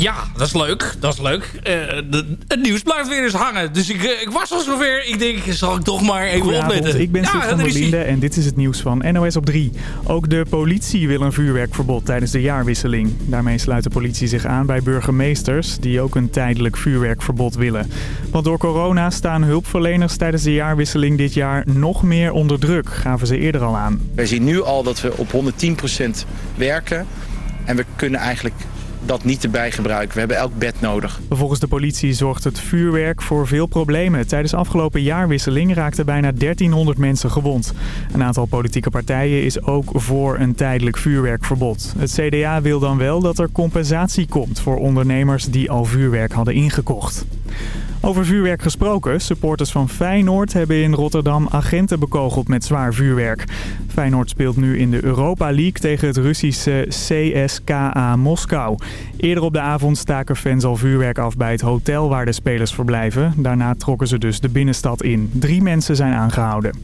Ja, dat is leuk. Dat is leuk. Uh, de, het nieuws blijft weer eens hangen. Dus ik, uh, ik was al zover. Ik denk, zal ik toch maar even opletten. ik ben Steve van der Linde en dit is het nieuws van NOS op 3. Ook de politie wil een vuurwerkverbod tijdens de jaarwisseling. Daarmee sluit de politie zich aan bij burgemeesters... die ook een tijdelijk vuurwerkverbod willen. Want door corona staan hulpverleners tijdens de jaarwisseling dit jaar nog meer onder druk. Gaven ze eerder al aan. Wij zien nu al dat we op 110% werken... En we kunnen eigenlijk dat niet erbij gebruiken. We hebben elk bed nodig. Volgens de politie zorgt het vuurwerk voor veel problemen. Tijdens afgelopen jaarwisseling raakten bijna 1300 mensen gewond. Een aantal politieke partijen is ook voor een tijdelijk vuurwerkverbod. Het CDA wil dan wel dat er compensatie komt voor ondernemers die al vuurwerk hadden ingekocht. Over vuurwerk gesproken, supporters van Feyenoord hebben in Rotterdam agenten bekogeld met zwaar vuurwerk. Feyenoord speelt nu in de Europa League tegen het Russische CSKA Moskou. Eerder op de avond staken fans al vuurwerk af bij het hotel waar de spelers verblijven. Daarna trokken ze dus de binnenstad in. Drie mensen zijn aangehouden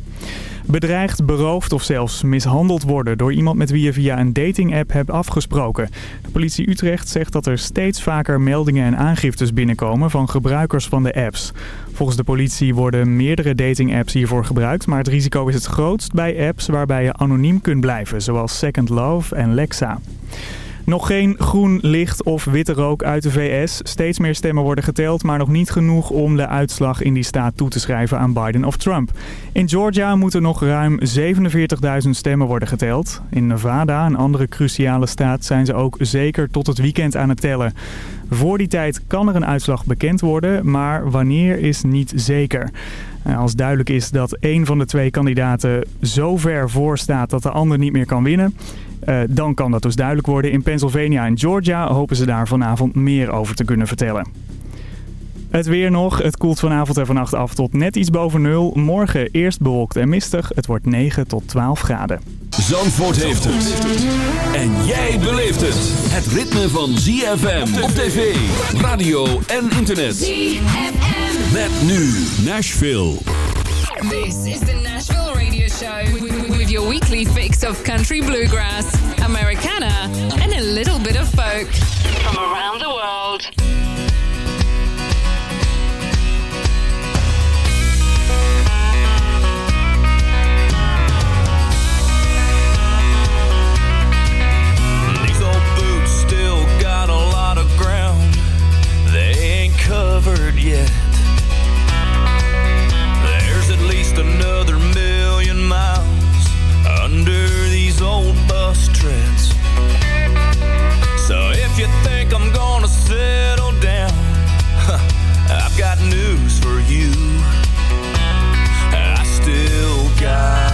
bedreigd, beroofd of zelfs mishandeld worden door iemand met wie je via een dating-app hebt afgesproken. De politie Utrecht zegt dat er steeds vaker meldingen en aangiftes binnenkomen van gebruikers van de apps. Volgens de politie worden meerdere dating-apps hiervoor gebruikt, maar het risico is het grootst bij apps waarbij je anoniem kunt blijven, zoals Second Love en Lexa. Nog geen groen licht of witte rook uit de VS. Steeds meer stemmen worden geteld, maar nog niet genoeg om de uitslag in die staat toe te schrijven aan Biden of Trump. In Georgia moeten nog ruim 47.000 stemmen worden geteld. In Nevada, een andere cruciale staat, zijn ze ook zeker tot het weekend aan het tellen. Voor die tijd kan er een uitslag bekend worden, maar wanneer is niet zeker. Als duidelijk is dat één van de twee kandidaten zo ver voor staat dat de ander niet meer kan winnen... Uh, dan kan dat dus duidelijk worden. In Pennsylvania en Georgia hopen ze daar vanavond meer over te kunnen vertellen. Het weer nog. Het koelt vanavond en vannacht af tot net iets boven nul. Morgen eerst bewolkt en mistig. Het wordt 9 tot 12 graden. Zandvoort heeft het. En jij beleeft het. Het ritme van ZFM op tv, radio en internet. ZFM. Met nu Nashville. This is the Nashville Radio Show. With your weekly fix of country bluegrass, Americana and a little bit of folk. From around the world. yet. There's at least another million miles under these old bus treads. So if you think I'm gonna settle down, huh, I've got news for you. I still got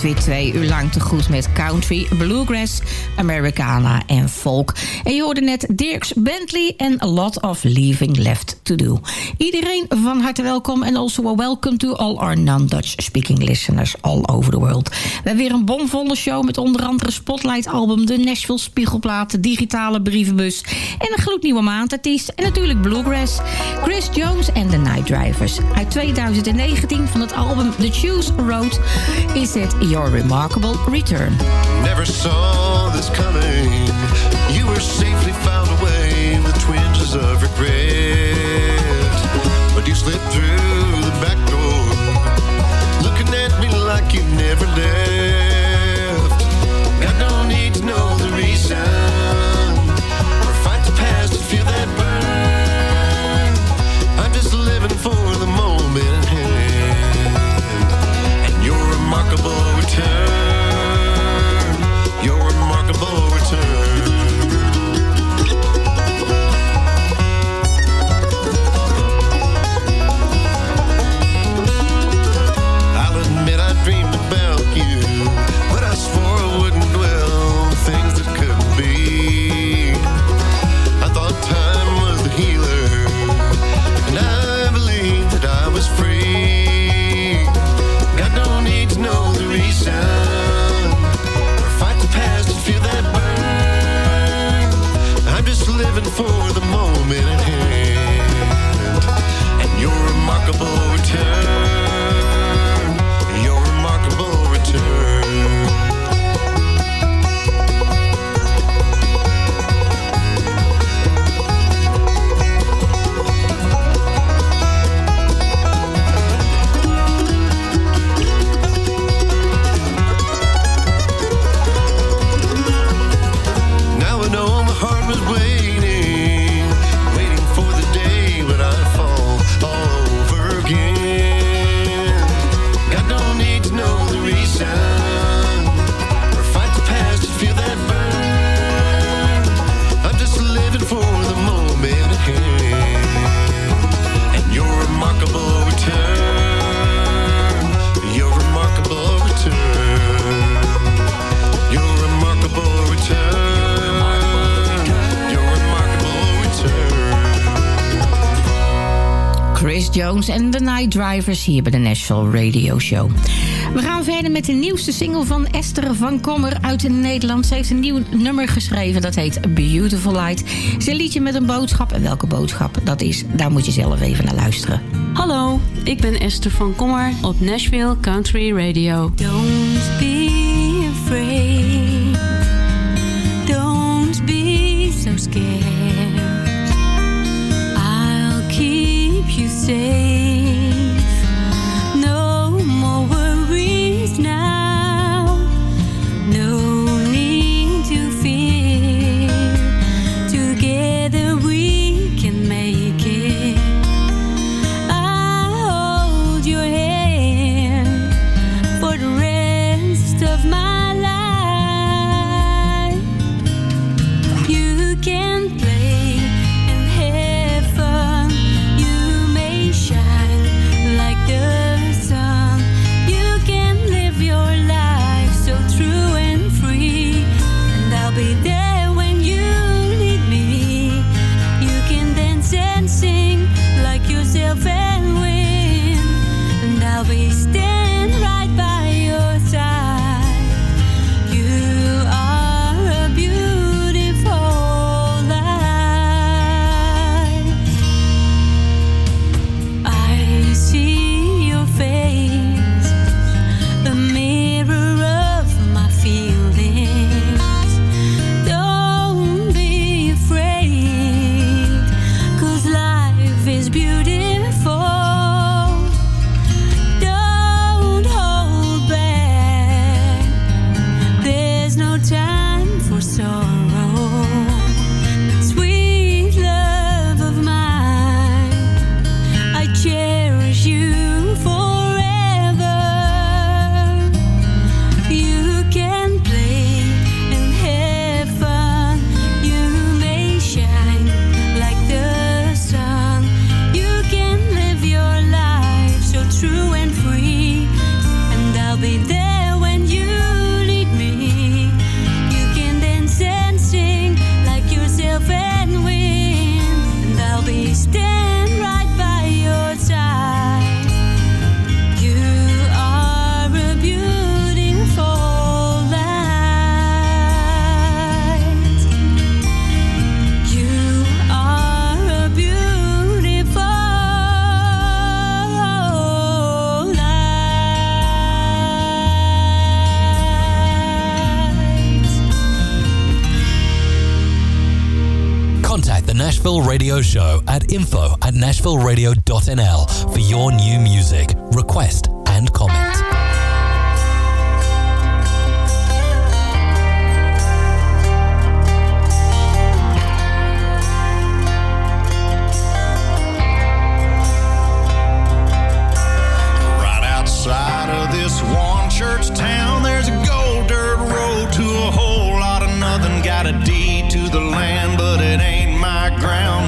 weer twee uur lang te goed met country, bluegrass, Americana en folk. En je hoorde net Dirks Bentley en A Lot of Leaving Left to Do. Iedereen van harte welkom en also a welcome to all our non-Dutch speaking listeners all over the world. We hebben weer een bomvolle show met onder andere Spotlight album, de Nashville Spiegelplaat, de digitale brievenbus en een gloednieuwe maandartiest en natuurlijk bluegrass. Chris Jones en The Night Drivers. Uit 2019 van het album The Choose Road is it Your Remarkable Return. Never saw this coming. You were safely found away with twinges of regret. But you slipped through the back door, looking at me like you never left. Got no need to know the reason. Or fight that burn. I'm just living for the moment. And your remarkable return. Jones en The Night Drivers hier bij de National Radio Show. We gaan verder met de nieuwste single van Esther van Kommer uit Nederland. Ze heeft een nieuw nummer geschreven, dat heet Beautiful Light. Het is een liedje met een boodschap. En welke boodschap dat is, daar moet je zelf even naar luisteren. Hallo, ik ben Esther van Kommer op Nashville Country Radio. Don't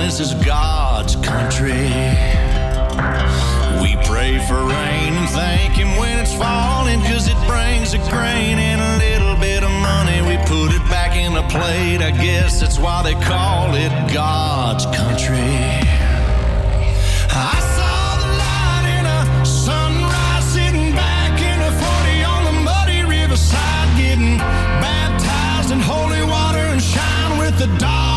This is God's country. We pray for rain and thank Him when it's falling, cause it brings a grain and a little bit of money. We put it back in the plate, I guess that's why they call it God's country. I saw the light in a sunrise sitting back in a 40 on the muddy riverside getting baptized in holy water and shine with the dogs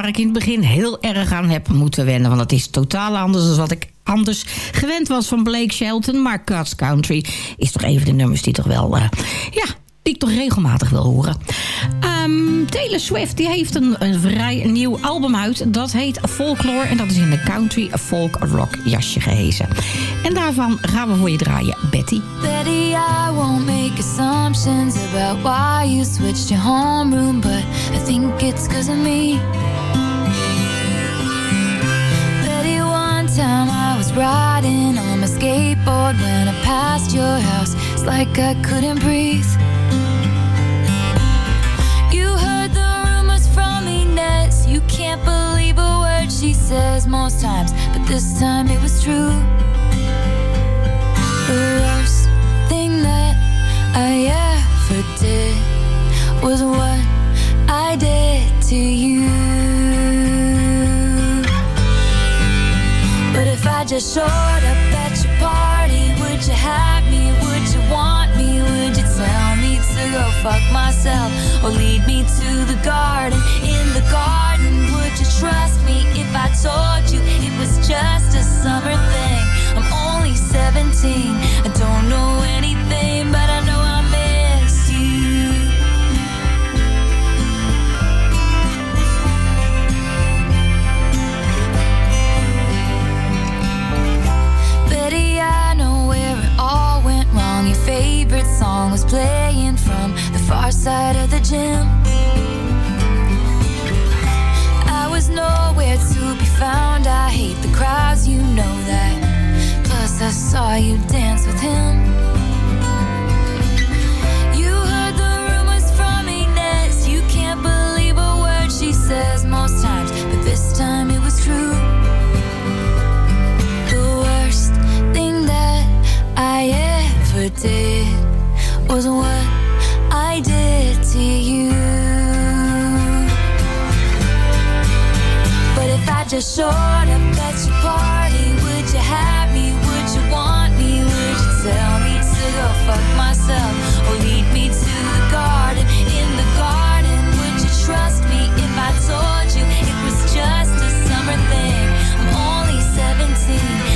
waar ik in het begin heel erg aan heb moeten wennen. Want het is totaal anders dan wat ik anders gewend was van Blake Shelton. Maar God's Country is toch even de nummers die toch wel... eh, ja, die ik toch regelmatig wil horen. Ehm, Taylor Swift die heeft een, een vrij nieuw album uit. Dat heet Folklore. En dat is in de country folk rock jasje gehezen. En daarvan gaan we voor je draaien, Betty. Betty, I won't make assumptions about why you switched your homeroom, but I think it's cause of me. Betty, one time I was riding on my skateboard when I passed your house. It's like I couldn't breathe. You can't believe a word she says most times, but this time it was true. The worst thing that I ever did was what I did to you. But if I just showed up at your party, would you have me? Would you want me? Would you tell me to go fuck myself or lead me to the garden? trust me if I told you it was just a summer thing. I'm only 17. I don't know anything, but I know I miss you. Betty, I know where it all went wrong. Your favorite song was playing from the far side of the gym. found I hate the crowds, you know that. Plus, I saw you dance with him. You heard the rumors from Inez. You can't believe a word she says most times, but this time it was true. The worst thing that I ever did was what. Just showed up at your party. Would you have me? Would you want me? Would you tell me to go fuck myself or lead me to the garden? In the garden, would you trust me if I told you it was just a summer thing? I'm only 17.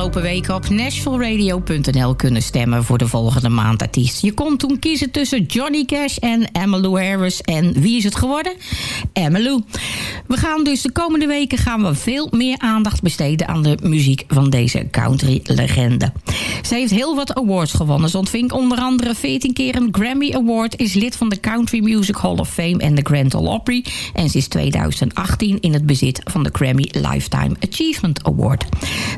Afgelopen weken op nashvilleradio.nl kunnen stemmen voor de volgende maandartiest. Je kon toen kiezen tussen Johnny Cash en Emmylou Harris. En wie is het geworden? Emmylou. We gaan dus de komende weken gaan we veel meer aandacht besteden aan de muziek van deze country legende. Ze heeft heel wat awards gewonnen. Ze ontving onder andere 14 keer een Grammy Award, is lid van de Country Music Hall of Fame en de Grand Ole Opry en sinds 2018 in het bezit van de Grammy Lifetime Achievement Award.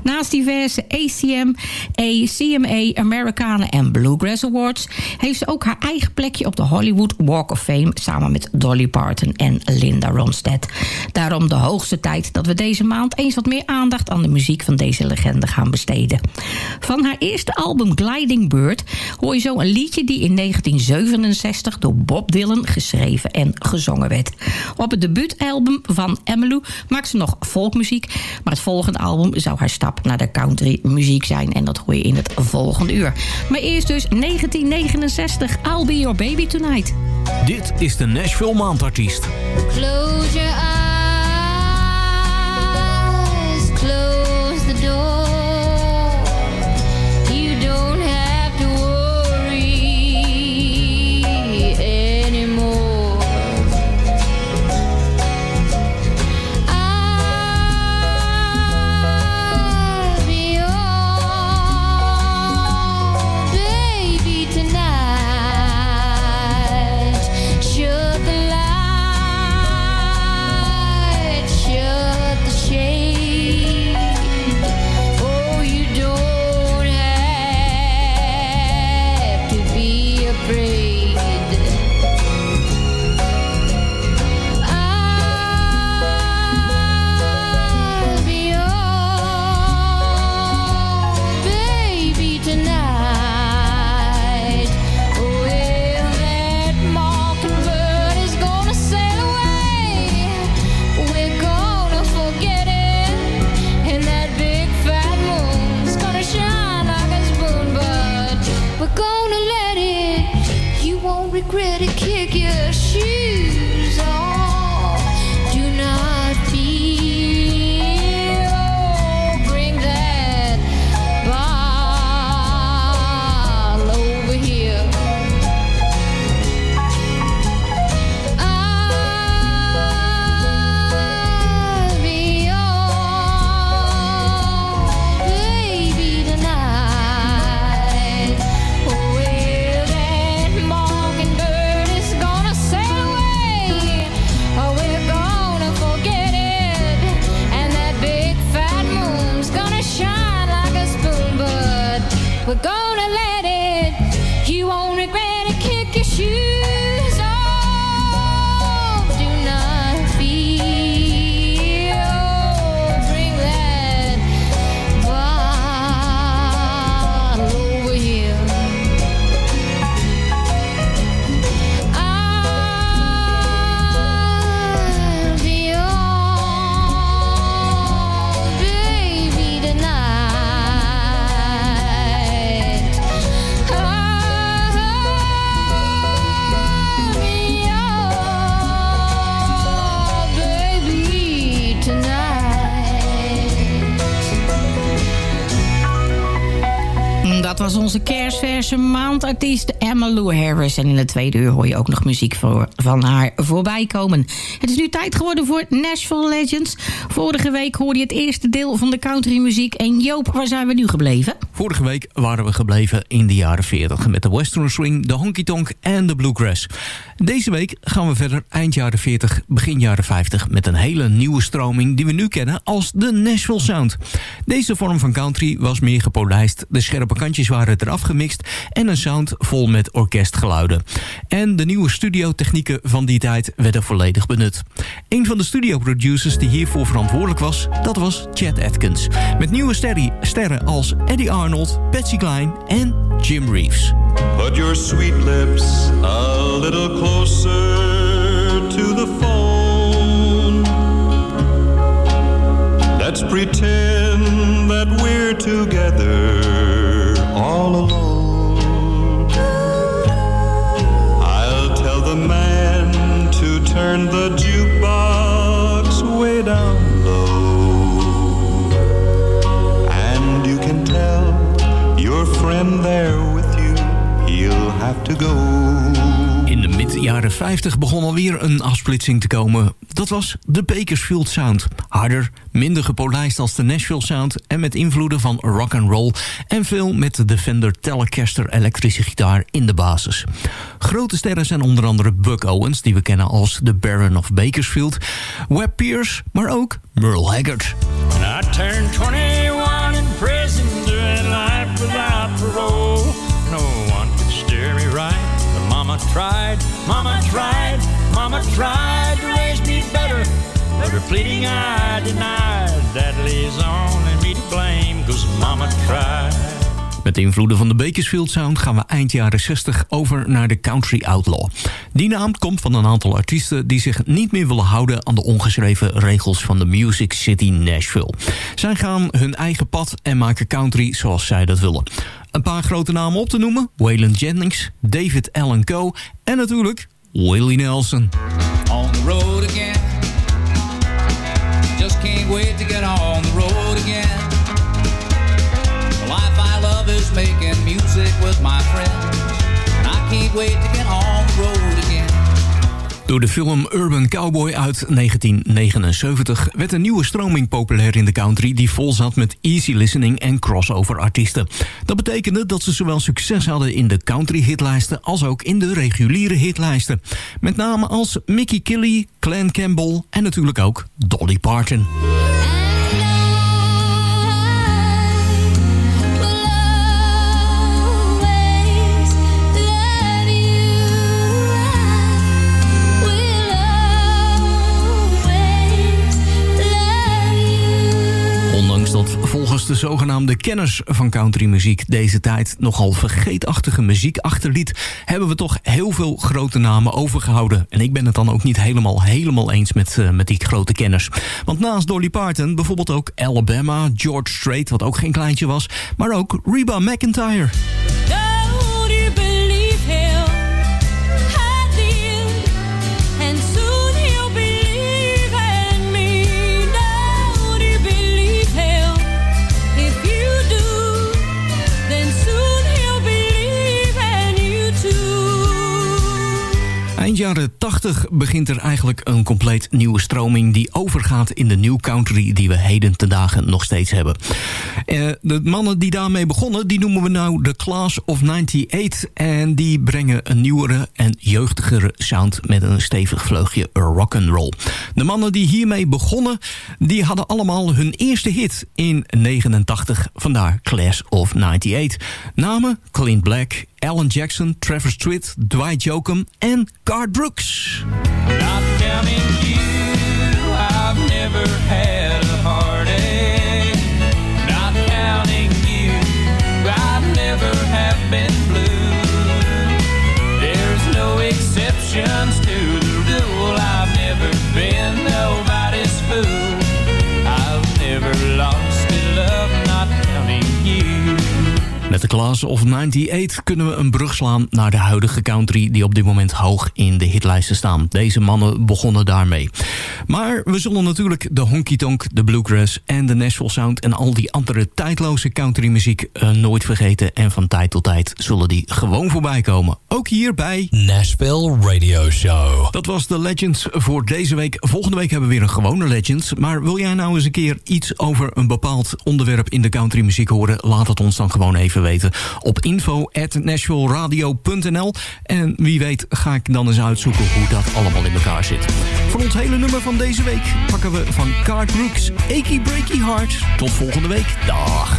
Naast diverse ACM, ACMA, Americana en Bluegrass Awards heeft ze ook haar eigen plekje op de Hollywood Walk of Fame samen met Dolly Parton en Linda Ronstadt. Daarom de hoogste tijd dat we deze maand eens wat meer aandacht aan de muziek van deze legende gaan besteden. Van haar eerste album Gliding Bird hoor je zo een liedje die in 1967 door Bob Dylan geschreven en gezongen werd. Op het debuutalbum van Emmylou maakt ze nog folkmuziek, maar het volgende album zou haar stap naar de country muziek zijn en dat hoor je in het volgende uur. Maar eerst dus 1969, I'll Be Your Baby Tonight. Dit is de Nashville Maandartiest. Close onze kerstverse maandartiest Emmylou Harris. En in de tweede uur hoor je ook nog muziek van haar voorbij komen. Het is nu tijd geworden voor Nashville Legends. Vorige week hoorde je het eerste deel van de countrymuziek. En Joop, waar zijn we nu gebleven? Vorige week waren we gebleven in de jaren 40 met de western swing, de honky tonk en de bluegrass. Deze week gaan we verder eind jaren 40, begin jaren 50 met een hele nieuwe stroming die we nu kennen als de Nashville Sound. Deze vorm van country was meer gepolijst, de scherpe kantjes waren eraf gemixt en een sound vol met orkestgeluiden. En de nieuwe studiotechnieken van die tijd werden volledig benut. Een van de studioproducers die hiervoor verantwoordelijk was, dat was Chet Atkins. Met nieuwe sterren, als Eddie Arnold, Patsy Cline en Jim Reeves. Put your sweet lips a little closer to the phone. Let's pretend that we're together all alone. Turn the jukebox way down low. And you can tell your friend there with you, he'll have to go. De mid-jaren 50 begon alweer een afsplitsing te komen. Dat was de Bakersfield Sound. Harder, minder gepolijst als de Nashville Sound... en met invloeden van rock and roll... en veel met de Fender Telecaster elektrische gitaar in de basis. Grote sterren zijn onder andere Buck Owens... die we kennen als de Baron of Bakersfield... Webb Pierce, maar ook Merle Haggard. I turned 21 tried, Mama tried, Mama tried to raise me better. But her pleading I denied. That lays only me to blame, cause Mama tried. Met de invloeden van de Bakersfield Sound gaan we eind jaren 60 over naar de Country Outlaw. Die naam komt van een aantal artiesten die zich niet meer willen houden aan de ongeschreven regels van de Music City Nashville. Zij gaan hun eigen pad en maken country zoals zij dat willen. Een paar grote namen op te noemen. Waylon Jennings, David Allen Coe en natuurlijk Willie Nelson. on the road again. Just can't wait to get making music with my friends. And I to get on the road again. Door de film Urban Cowboy uit 1979 werd een nieuwe stroming populair in de country die vol zat met easy listening en crossover artiesten. Dat betekende dat ze zowel succes hadden in de country hitlijsten als ook in de reguliere hitlijsten. Met name als Mickey Kelly, Clan Campbell en natuurlijk ook Dolly Parton. Volgens de zogenaamde kenners van countrymuziek deze tijd nogal vergeetachtige muziek achterliet, hebben we toch heel veel grote namen overgehouden. En ik ben het dan ook niet helemaal, helemaal eens met, eh, met die grote kenners. Want naast Dolly Parton bijvoorbeeld ook Alabama, George Strait, wat ook geen kleintje was, maar ook Reba McIntyre. Jaren 80 begint er eigenlijk een compleet nieuwe stroming... die overgaat in de new country die we heden ten dagen nog steeds hebben. Eh, de mannen die daarmee begonnen, die noemen we nou de Class of 98... en die brengen een nieuwere en jeugdigere sound... met een stevig vleugje rock'n'roll. De mannen die hiermee begonnen, die hadden allemaal hun eerste hit in 89. Vandaar Class of 98. Namen Clint Black, Alan Jackson, Trevor Street, Dwight Jokum en Card Brooks. Class of 98 kunnen we een brug slaan naar de huidige country... die op dit moment hoog in de hitlijsten staan. Deze mannen begonnen daarmee. Maar we zullen natuurlijk de honky tonk, de bluegrass en de Nashville Sound... en al die andere tijdloze countrymuziek uh, nooit vergeten. En van tijd tot tijd zullen die gewoon voorbij komen. Ook hier bij Nashville Radio Show. Dat was de Legends voor deze week. Volgende week hebben we weer een gewone Legends. Maar wil jij nou eens een keer iets over een bepaald onderwerp in de countrymuziek horen? Laat het ons dan gewoon even weten op info.nashvilleradio.nl En wie weet ga ik dan eens uitzoeken hoe dat allemaal in elkaar zit. Voor ons hele nummer van deze week pakken we van Card Brooks Achy Breaky Heart. Tot volgende week. Dag.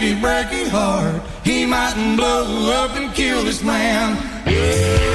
Achy breaky heart, he mightn't blow up and kill this man.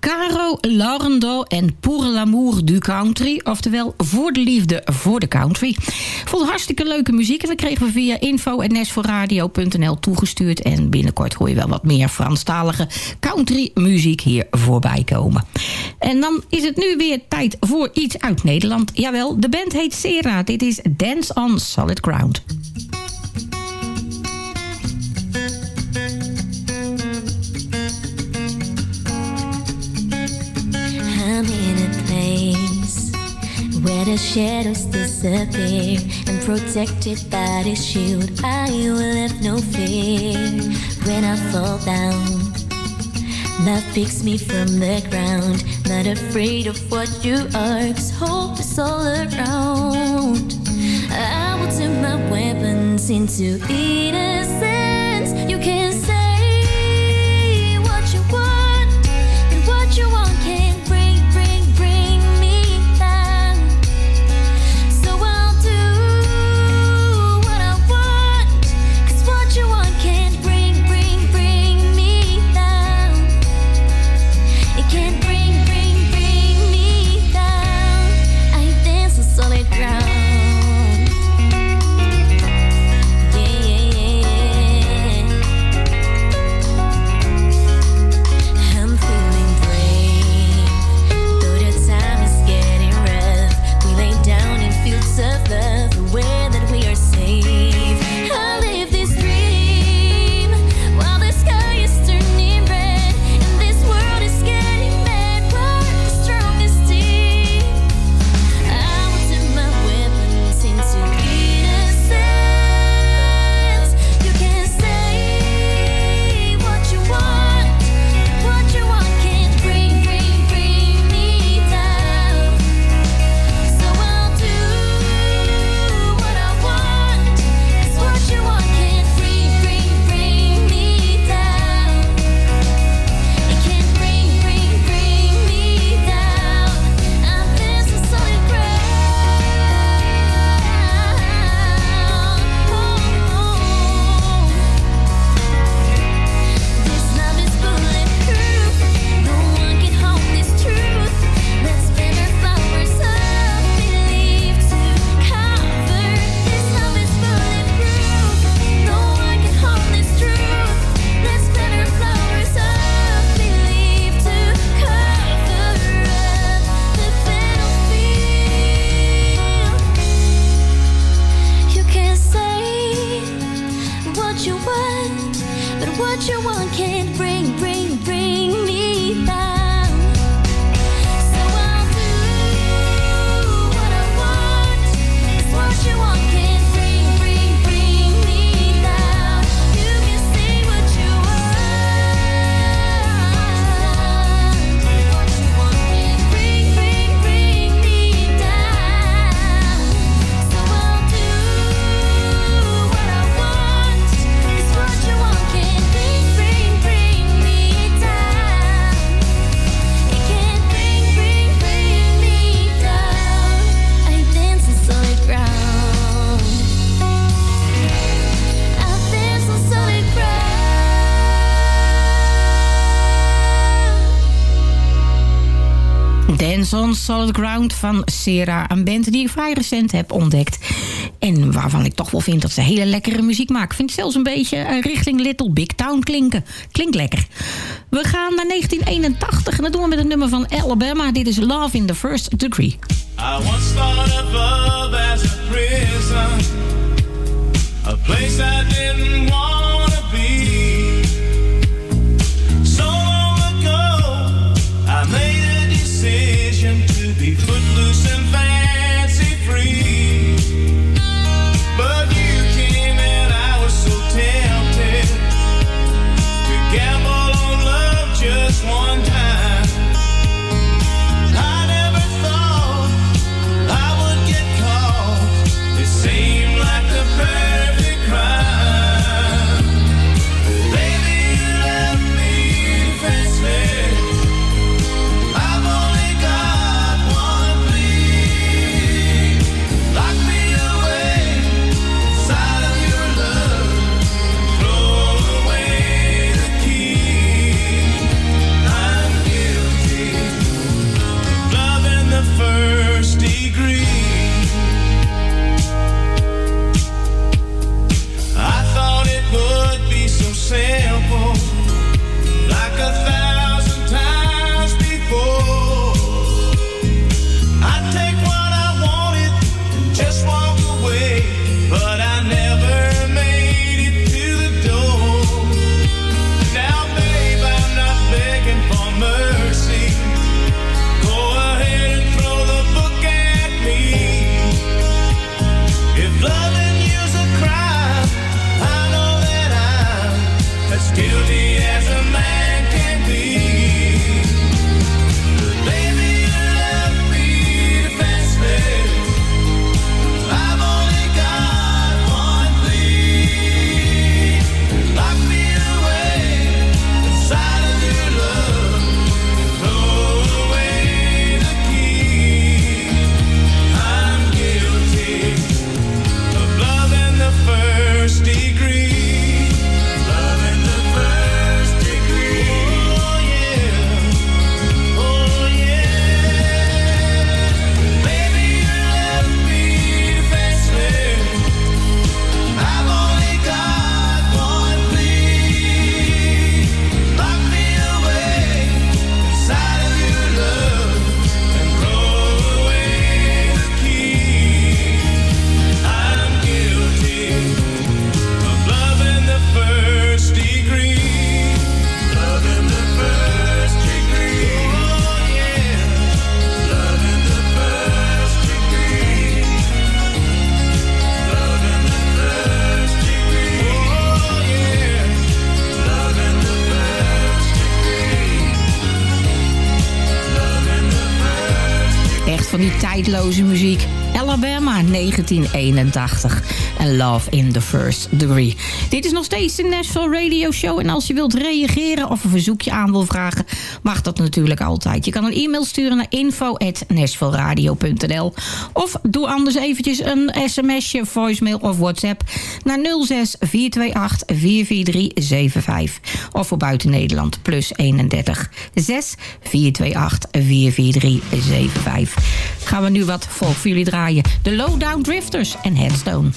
Caro Laurendo en Pour l'amour du country. Oftewel voor de liefde voor de country. Vond hartstikke leuke muziek. En we kregen we via info.nesforradio.nl toegestuurd. En binnenkort hoor je wel wat meer Franstalige countrymuziek hier voorbij komen. En dan is het nu weer tijd voor iets uit Nederland. Jawel, de band heet Sera. Dit is Dance on Solid Ground. Where the shadows disappear and protected by the shield. I will have no fear when I fall down. Love picks me from the ground, not afraid of what you are, 'cause hope is all around. I will turn my weapons into innocence. Dance on Solid Ground van Sera. Een band die ik vrij recent heb ontdekt. En waarvan ik toch wel vind dat ze hele lekkere muziek maken. Vind zelfs een beetje eh, richting Little Big Town klinken. Klinkt lekker. We gaan naar 1981 en dat doen we met een nummer van Alabama. Dit is Love in the First Degree. I once thought as a a place I didn't want 1981. En Love in the First Degree. Dit is nog steeds de Nashville Radio Show. En als je wilt reageren of een verzoekje aan wil vragen mag dat natuurlijk altijd. Je kan een e-mail sturen naar info@nesvolradio.nl of doe anders eventjes een sms'je, voicemail of WhatsApp naar 06 428 44375 of voor buiten Nederland plus 31 6 428 44375. Gaan we nu wat volk voor jullie draaien. De Lowdown Drifters en Headstone.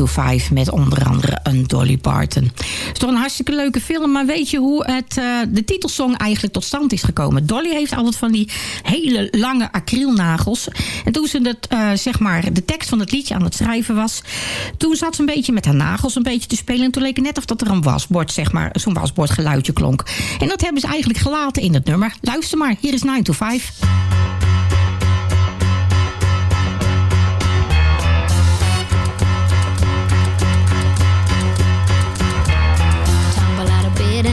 To 5 met onder andere een Dolly Parton? Het is toch een hartstikke leuke film, maar weet je hoe het, eh, de titelsong eigenlijk tot stand is gekomen? Dolly heeft altijd van die hele lange acrylnagels. En toen ze het, eh, zeg maar, de tekst van het liedje aan het schrijven was... toen zat ze een beetje met haar nagels een beetje te spelen... en toen leek het net of dat er een wasbord, zeg maar, zo'n wasbordgeluidje klonk. En dat hebben ze eigenlijk gelaten in het nummer. Luister maar, hier is 9 to 5.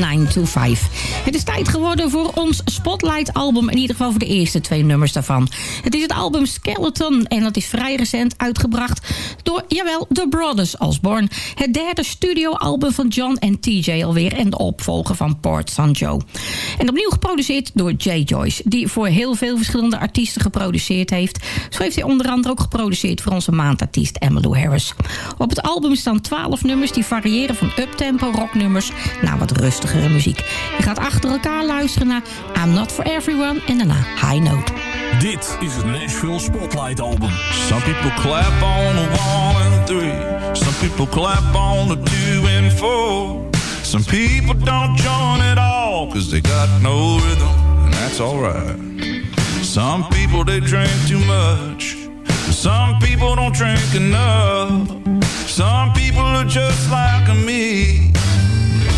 Nine two five. Het is tijd geworden voor ons Spotlight album. In ieder geval voor de eerste twee nummers daarvan. Het is het album Skeleton. En dat is vrij recent uitgebracht door, jawel, The Brothers Osborne. Het derde studioalbum van John en TJ alweer. En de opvolger van Port. Joe. En opnieuw geproduceerd door Jay Joyce. Die voor heel veel verschillende artiesten geproduceerd heeft. Zo heeft hij onder andere ook geproduceerd voor onze maandartiest Emmylou Harris. Op het album staan 12 nummers die variëren van uptempo rocknummers naar wat rustigere muziek. Je gaat achter elkaar luisteren naar I'm Not For Everyone en daarna High Note. Dit is het Nashville Spotlight Album. Some people clap on the one and three. Some people clap on the two and four. Some people don't join at all cause they got no rhythm, and that's alright. Some people they drink too much. Some people don't drink enough. Some people are just like me.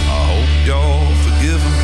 I hope y'all forgive.